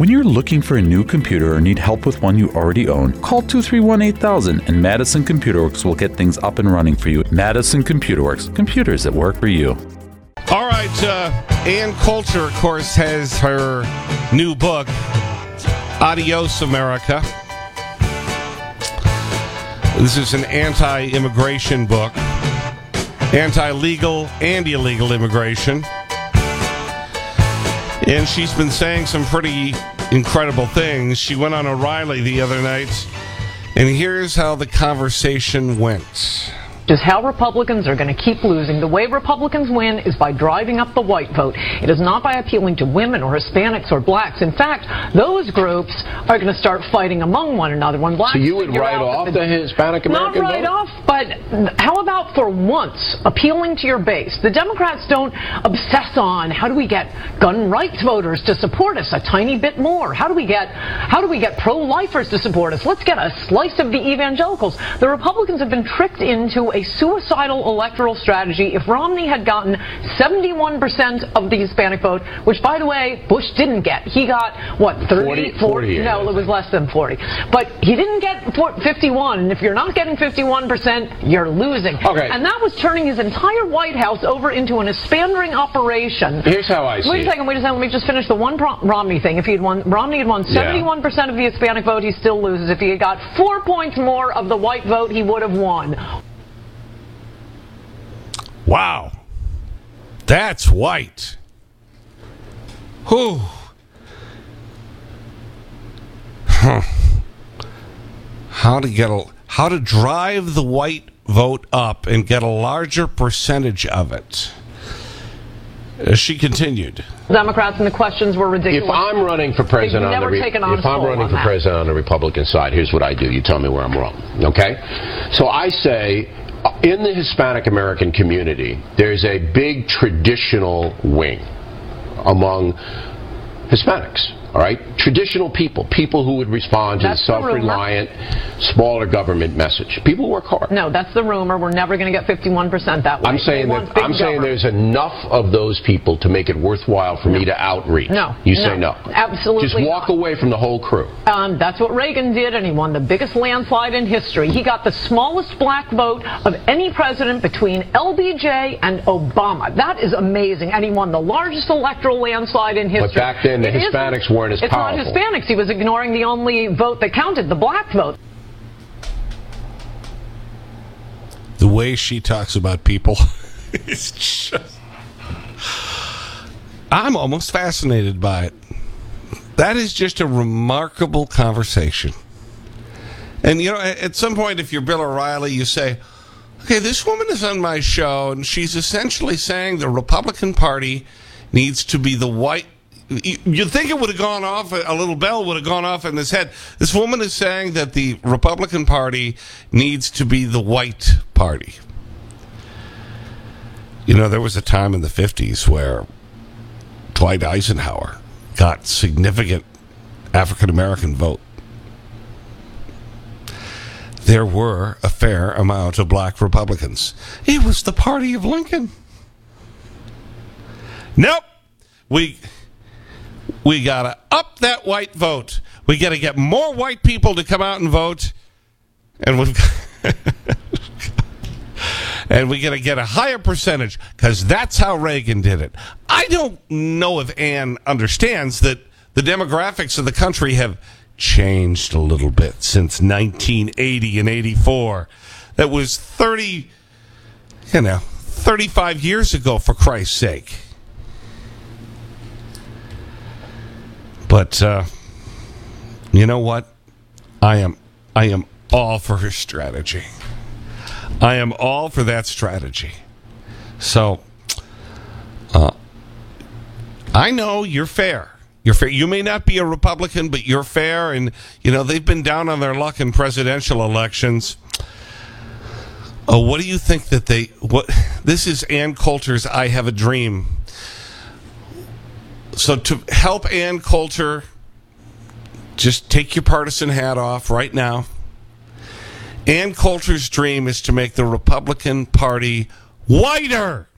When you're looking for a new computer or need help with one you already own, call 231 8000 and Madison Computer Works will get things up and running for you. Madison Computer Works, computers that work for you. All right, uh, Ann Coulter, of course, has her new book, Adios America. This is an anti-immigration book, anti-legal and illegal immigration. And she's been saying some pretty incredible things. She went on O'Reilly the other night, and here's how the conversation went is how Republicans are going to keep losing. The way Republicans win is by driving up the white vote. It is not by appealing to women or Hispanics or blacks. In fact, those groups are going to start fighting among one another. When blacks so you would write off the, the Hispanic American Not write vote? off, but how about for once appealing to your base? The Democrats don't obsess on how do we get gun rights voters to support us a tiny bit more? How do we get how do we get pro-lifers to support us? Let's get a slice of the evangelicals. The Republicans have been tricked into a a suicidal electoral strategy if Romney had gotten 71% of the Hispanic vote, which, by the way, Bush didn't get. He got, what, 30? 40? 40 no, it was less than 40. But he didn't get 51, and if you're not getting 51%, you're losing. Okay. And that was turning his entire White House over into an Hispandering operation. Here's how I see Wait a second, wait a second, let me just finish the one Romney thing. If he had won, Romney had won 71% yeah. of the Hispanic vote, he still loses. If he had got four points more of the white vote, he would have won. Wow. That's white. Whew. Huh. How to get a, how to drive the white vote up and get a larger percentage of it. As she continued. Democrats and the questions were ridiculous. If I'm running for president on the if I'm running for that. president on the Republican side, here's what I do. You tell me where I'm wrong. Okay? So I say in the Hispanic American community, there's a big traditional wing among Hispanics. All right, traditional people, people who would respond to that's the self-reliant, smaller government message. People work hard. No, that's the rumor. We're never going to get 51% that way. I'm saying that I'm saying there's enough of those people to make it worthwhile for no. me to outreach. No, you no, say no. Absolutely. Just walk not. away from the whole crew. Um, that's what Reagan did, and he won the biggest landslide in history. He got the smallest black vote of any president between LBJ and Obama. That is amazing, and he won the largest electoral landslide in history. But back then, the it Hispanics were weren't as it's powerful. It's not Hispanics. He was ignoring the only vote that counted, the black vote. The way she talks about people is just... I'm almost fascinated by it. That is just a remarkable conversation. And, you know, at some point, if you're Bill O'Reilly, you say, okay, this woman is on my show, and she's essentially saying the Republican Party needs to be the white You'd think it would have gone off, a little bell would have gone off in his head. This woman is saying that the Republican Party needs to be the white party. You know, there was a time in the 50s where Dwight Eisenhower got significant African-American vote. There were a fair amount of black Republicans. It was the party of Lincoln. Nope. We we got to up that white vote. We got to get more white people to come out and vote. And we've and we got to get a higher percentage because that's how Reagan did it. I don't know if Ann understands that the demographics of the country have changed a little bit since 1980 and 84. That was 30, you know, 35 years ago, for Christ's sake. But uh, you know what? I am I am all for her strategy. I am all for that strategy. So uh, I know you're fair. You're fair. You may not be a Republican, but you're fair. And, you know, they've been down on their luck in presidential elections. Oh, what do you think that they... what? This is Ann Coulter's I Have a Dream so to help Ann Coulter, just take your partisan hat off right now. Ann Coulter's dream is to make the Republican Party whiter.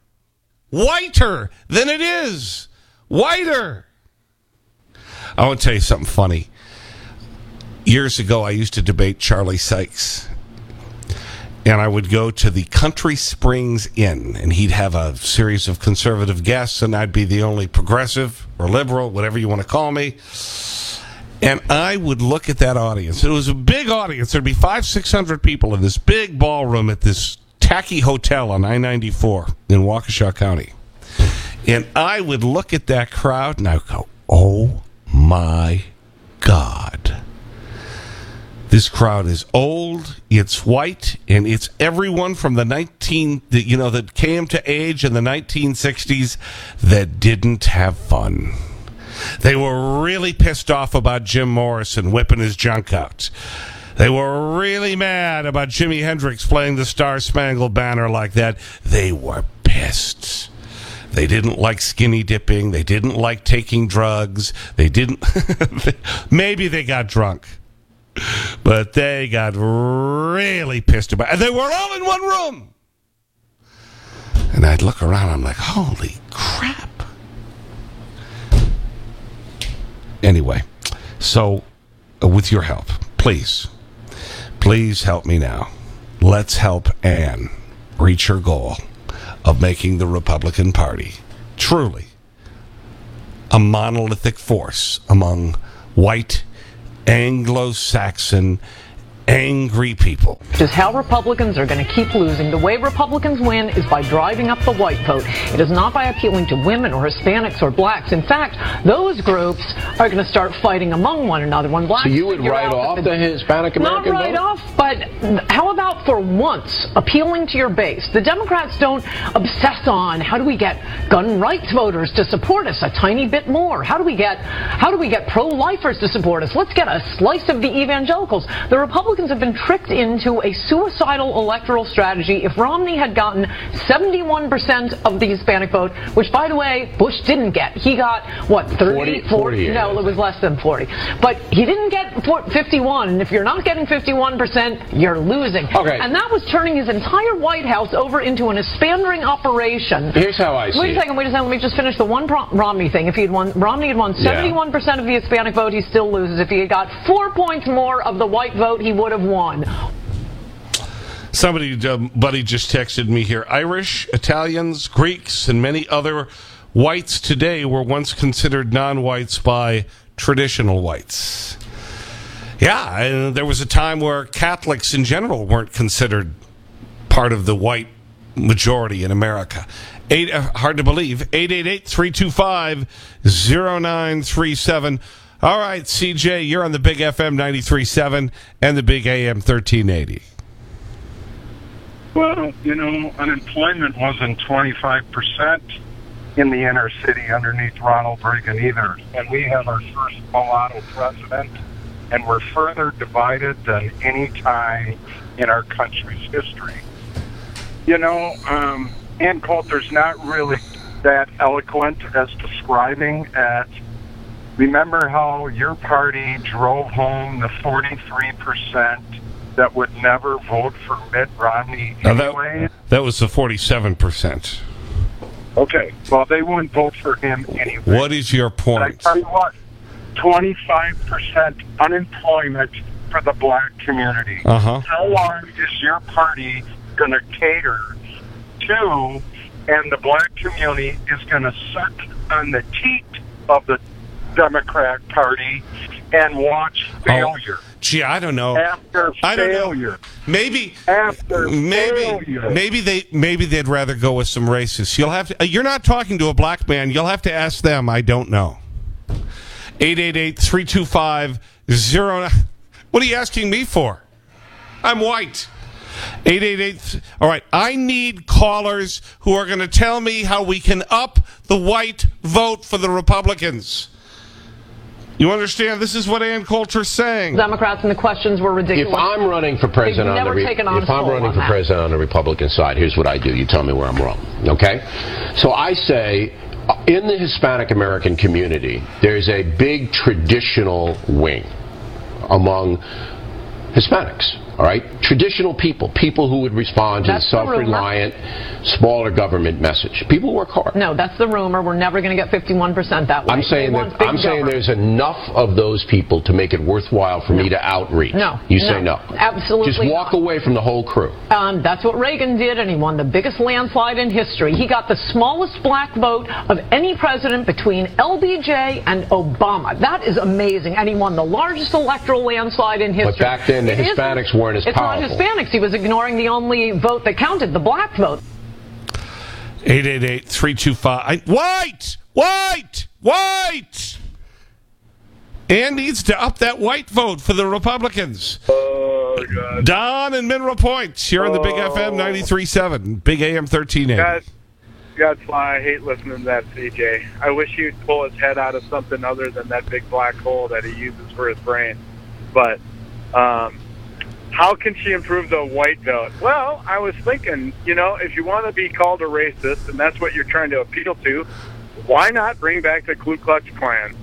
Whiter than it is. Whiter. I want to tell you something funny. Years ago, I used to debate Charlie Sykes. And I would go to the Country Springs Inn, and he'd have a series of conservative guests, and I'd be the only progressive or liberal, whatever you want to call me. And I would look at that audience. It was a big audience. There'd be five, 600 people in this big ballroom at this tacky hotel on I-94 in Waukesha County. And I would look at that crowd and I would go, oh my God. This crowd is old, it's white, and it's everyone from the 19, the, you know, that came to age in the 1960s that didn't have fun. They were really pissed off about Jim Morrison whipping his junk out. They were really mad about Jimi Hendrix playing the Star Spangled Banner like that. They were pissed. They didn't like skinny dipping. They didn't like taking drugs. They didn't. maybe they got drunk. But they got really pissed about it. They were all in one room. And I'd look around. I'm like, holy crap. Anyway, so uh, with your help, please, please help me now. Let's help Ann reach her goal of making the Republican Party truly a monolithic force among white, Anglo Saxon, angry people. Just how Republicans are going to keep losing. The way Republicans win is by driving up the white vote. It is not by appealing to women or Hispanics or blacks. In fact, those groups are going to start fighting among one another. When blacks so you would write off the, the Hispanic American Not write vote? off, but how about for once appealing to your base? The Democrats don't obsess on how do we get gun rights voters to support us a tiny bit more? How do we get how do we get pro-lifers to support us? Let's get a slice of the evangelicals. The Republicans Republicans have been tricked into a suicidal electoral strategy. If Romney had gotten 71% of the Hispanic vote, which, by the way, Bush didn't get, he got, what, 30? 40? 40 no, it was less than 40. But he didn't get 51. And if you're not getting 51%, you're losing. Okay. And that was turning his entire White House over into an Hispandering operation. Here's how I see Wait a second, wait a second. Let me just finish the one Romney thing. If he had won, Romney had won 71% yeah. of the Hispanic vote, he still loses. If he had got four points more of the white vote, he would have won. Somebody, uh, buddy, just texted me here. Irish, Italians, Greeks, and many other whites today were once considered non-whites by traditional whites. Yeah, and there was a time where Catholics in general weren't considered part of the white majority in America. Eight, uh, hard to believe. 888-325-0937. All right, CJ, you're on the Big FM 93.7 and the Big AM 1380. Well, you know, unemployment wasn't 25% in the inner city underneath Ronald Reagan either. And we have our first mulatto president, and we're further divided than any time in our country's history. You know, um, Ann Coulter's not really that eloquent as describing at Remember how your party drove home the 43% that would never vote for Mitt Romney anyway? That, that was the 47%. Okay, well, they wouldn't vote for him anyway. What is your point? I tell you what, 25% unemployment for the black community. Uh -huh. How long is your party going to cater to, and the black community is going to suck on the teat of the Democrat Party and watch oh, failure. Oh, gee, I don't know. After I failure. Don't know. Maybe after maybe failure. maybe they maybe they'd rather go with some racists. You'll have to. Uh, you're not talking to a black man. You'll have to ask them. I don't know. 888-325 What are you asking me for? I'm white. 888 All right, I need callers who are going to tell me how we can up the white vote for the Republicans. You understand? This is what Ann Coulter's saying. Democrats and the questions were ridiculous. If I'm running for president on the if I'm running for that. president on the Republican side, here's what I do. You tell me where I'm wrong. Okay? So I say uh, in the Hispanic American community, there's a big traditional wing among Hispanics All right? Traditional people, people who would respond to That's the the self-reliant, smaller government message. People who work hard. No, that's the rumor. We're never going to get 51% that way. I'm saying that I'm saying government. there's enough of those people to make it worthwhile for me to outreach. No, You no, say no. absolutely Just walk not. away from the whole crew. Um, that's what Reagan did, and he won the biggest landslide in history. He got the smallest black vote of any president between LBJ and Obama. That is amazing. And he won the largest electoral landslide in history. But back then, the It Hispanics weren't as it's powerful. not Hispanics. He was ignoring the only vote that counted, the black vote. 888-325. White! White! White! And needs to up that white vote for the Republicans. Oh, God. Don and Mineral Points You're on the Big FM 93.7, Big AM 1380. God, God's why I hate listening to that CJ. I wish he'd pull his head out of something other than that big black hole that he uses for his brain. But um, how can she improve the white vote? Well, I was thinking, you know, if you want to be called a racist and that's what you're trying to appeal to, why not bring back the Ku Klux Klan?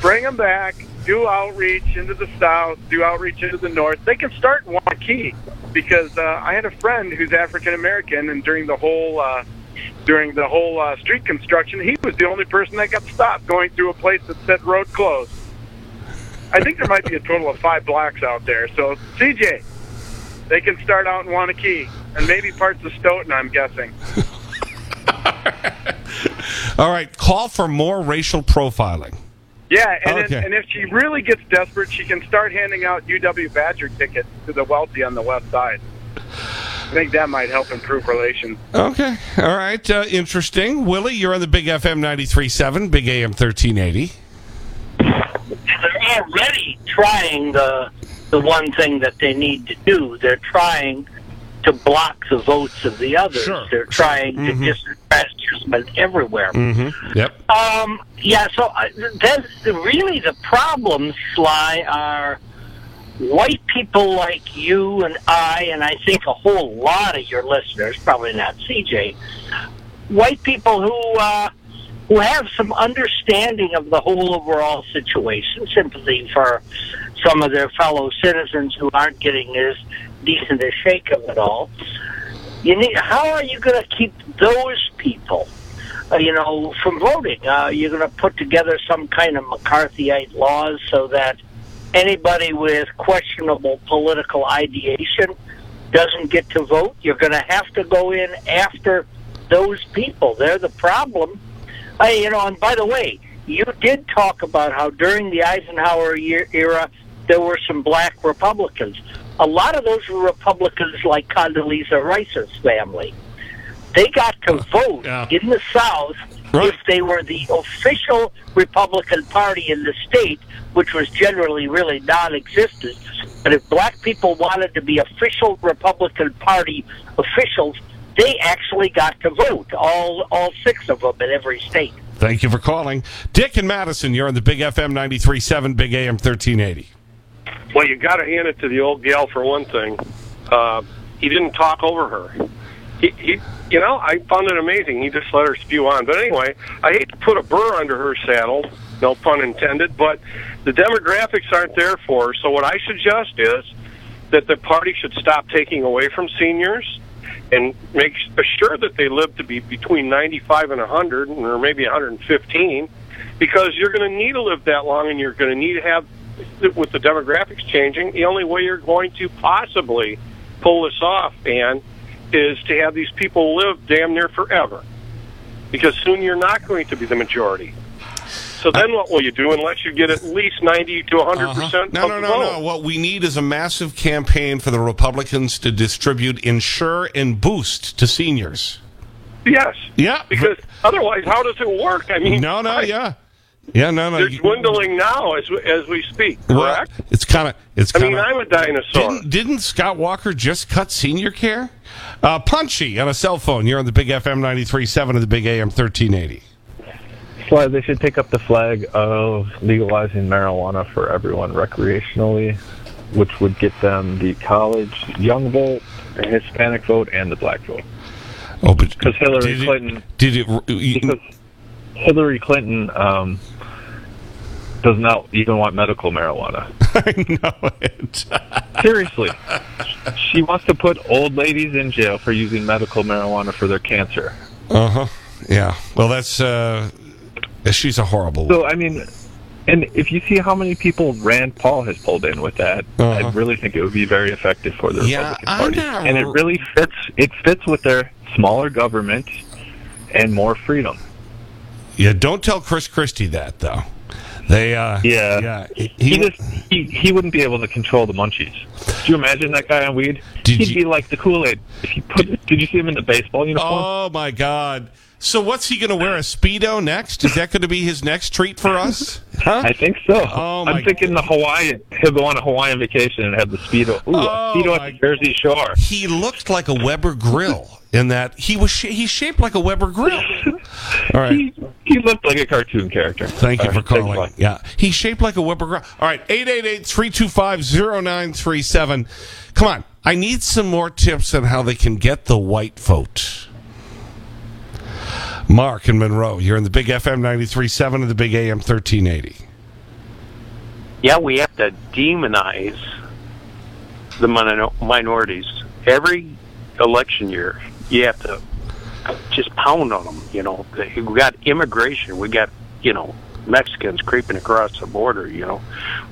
Bring them back, do outreach into the South, do outreach into the North. They can start in Waukee because uh, I had a friend who's African American, and during the whole uh, during the whole uh, street construction, he was the only person that got stopped going through a place that said road closed. I think there might be a total of five blocks out there. So CJ, they can start out in Waunakee and maybe parts of Stoughton. I'm guessing. All right, call for more racial profiling. Yeah, and, Okay. and if she really gets desperate, she can start handing out UW Badger tickets to the wealthy on the west side. I think that might help improve relations. Okay, all right, uh, interesting. Willie, you're on the Big FM 93.7, Big AM 1380. they're already trying the the one thing that they need to do. They're trying to block the votes of the others. Sure, They're sure. trying to distrust judgment everywhere. Mm-hmm. Yep. Um, yeah, so uh, then really the problems, Sly, are white people like you and I, and I think a whole lot of your listeners, probably not CJ, white people who uh, who have some understanding of the whole overall situation, sympathy for some of their fellow citizens who aren't getting as decent a shake of it all. You need. How are you going to keep those people? uh, you know, from voting. Uh, you're going to put together some kind of McCarthyite laws so that anybody with questionable political ideation doesn't get to vote. You're going to have to go in after those people. They're the problem. You know, and by the way, you did talk about how during the Eisenhower year, era there were some black Republicans. A lot of those were Republicans like Condoleezza Rice's family. They got to vote yeah. in the South Right. if they were the official Republican Party in the state, which was generally really non-existent. But if black people wanted to be official Republican Party officials, they actually got to vote. All all six of them in every state. Thank you for calling. Dick and Madison, you're on the Big FM 93.7, Big AM 1380. Well, you got to hand it to the old gal for one thing. Uh, he didn't talk over her. He, he, you know, I found it amazing. He just let her spew on. But anyway, I hate to put a burr under her saddle, no pun intended. But the demographics aren't there for her. So what I suggest is that the party should stop taking away from seniors and make assure that they live to be between 95 and 100 or maybe 115 because you're going to need to live that long and you're going to need to have with the demographics changing the only way you're going to possibly pull this off and is to have these people live damn near forever because soon you're not going to be the majority so then what will you do unless you get at least 90 to 100 Uh-huh. percent No, no, no, no. What we need is a massive campaign for the Republicans to distribute, Ensure, and boost to seniors. yes Yeah. because otherwise how does it work i mean No, no, I- yeah. Yeah, no, no. they're you- dwindling now as we, as we speak well, correct it's kind of, it's i kind mean of. i'm a dinosaur Didn't, didn't Scott Walker just cut senior care? Uh, Punchy on a cell phone. You're on the Big FM 93.7 of the Big AM 1380. Sly, they should take up the flag of legalizing marijuana for everyone recreationally, which would get them the college young vote, the Hispanic vote, and the black vote. Oh, but because Hillary did it- Clinton- Did it? you- Because Hillary Clinton um, does not even want medical marijuana. I know it. Seriously. she wants to put old ladies in jail for using medical marijuana for their cancer. Uh huh. Yeah. Well, that's. Uh, she's a horrible. So I mean, and if you see how many people Rand Paul has pulled in with that, I really think it would be very effective for the Yeah, Republican I'm Party, and it really fits. It fits with their smaller government and more freedom. Yeah, don't tell Chris Christie that though. They. Uh, Yeah, Yeah. He, he just he, he wouldn't be able to control the munchies. Do you imagine that guy on weed? Did He'd you- be like the Kool Aid. If you put, did you see him in the baseball uniform? Oh my God! So what's he going to wear a speedo next? Is that going to be his next treat for us? Huh? I think so. Oh, I'm thinking the Hawaiian. He'll go on a Hawaiian vacation and have the speedo. Ooh, Oh, a speedo my- at the Jersey Shore. He looked like a Weber grill in that he was sh he's shaped like a Weber grill. All right. He, he looked like a cartoon character. Thank you All for right, thanks, calling. Yeah. He's shaped like a Weber grill. All right. 888-325-0937. Come on. I need some more tips on how they can get the white vote. Mark in Monroe, you're in the Big FM 93.7 and the Big AM 1380. yeah, we have to demonize the minor- minorities. Every election year, you have to just pound on them. You know, we got immigration. We got you know Mexicans creeping across the border. You know,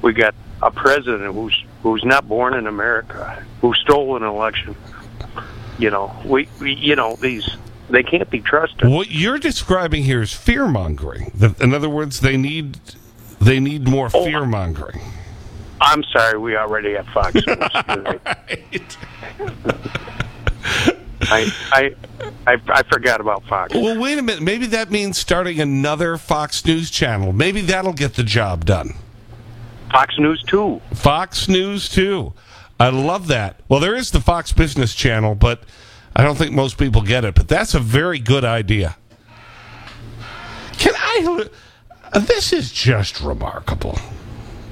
we got a president who's who's not born in America, who stole an election. You know, we, we you know these they can't be trusted. What you're describing here is fear mongering. In other words, they need they need more Oh. fear mongering. I'm sorry, we already have Fox News. I, I, I, I forgot about Fox. Well, wait a minute. Maybe that means starting another Fox News channel. Maybe that'll get the job done. Fox News 2. Fox News 2. I love that. Well, there is the Fox Business channel, but I don't think most people get it. But that's a very good idea. Can I. This is just remarkable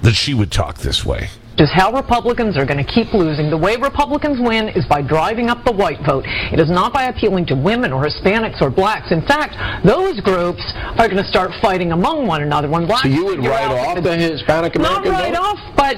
that she would talk this way. Is how Republicans are going to keep losing. The way Republicans win is by driving up the white vote. It is not by appealing to women or Hispanics or blacks. In fact, those groups are going to start fighting among one another. When blacks So you would write off the Hispanic American Not write vote? off, but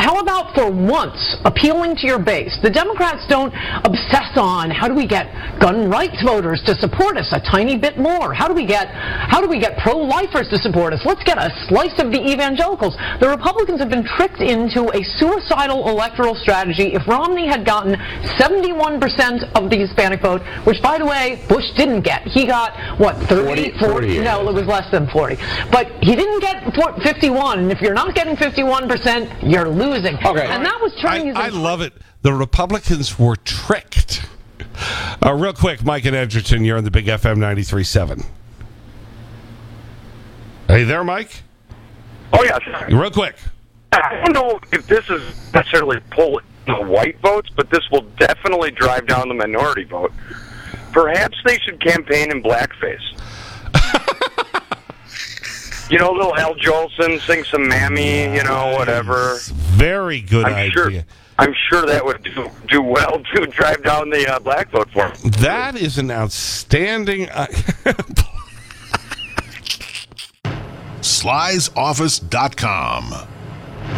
how about for once appealing to your base? The Democrats don't obsess on how do we get gun rights voters to support us a tiny bit more? How do we get how do we get pro-lifers to support us? Let's get a slice of the evangelicals. The Republicans have been tricked into a suicidal electoral strategy. If Romney had gotten 71% of the Hispanic vote, which by the way Bush didn't get, he got what 30, 40, 40, no, it was less than 40. But he didn't get 51, and if you're not getting 51%, you're losing. Okay. And that was turning I, his I love it. The Republicans were tricked. Uh, real quick, Mike and Edgerton, you're on the Big FM 93.7. Are you there, Mike? Oh yeah. Real quick. I don't know if this is necessarily pull the white votes, but this will definitely drive down the minority vote. Perhaps they should campaign in blackface. you know, little Al Jolson sing some mammy, you know, whatever. Very good I'm idea. sure. I'm sure that would do, do well to drive down the uh, black vote for him. That is an outstanding. Uh, Slysoffice.com.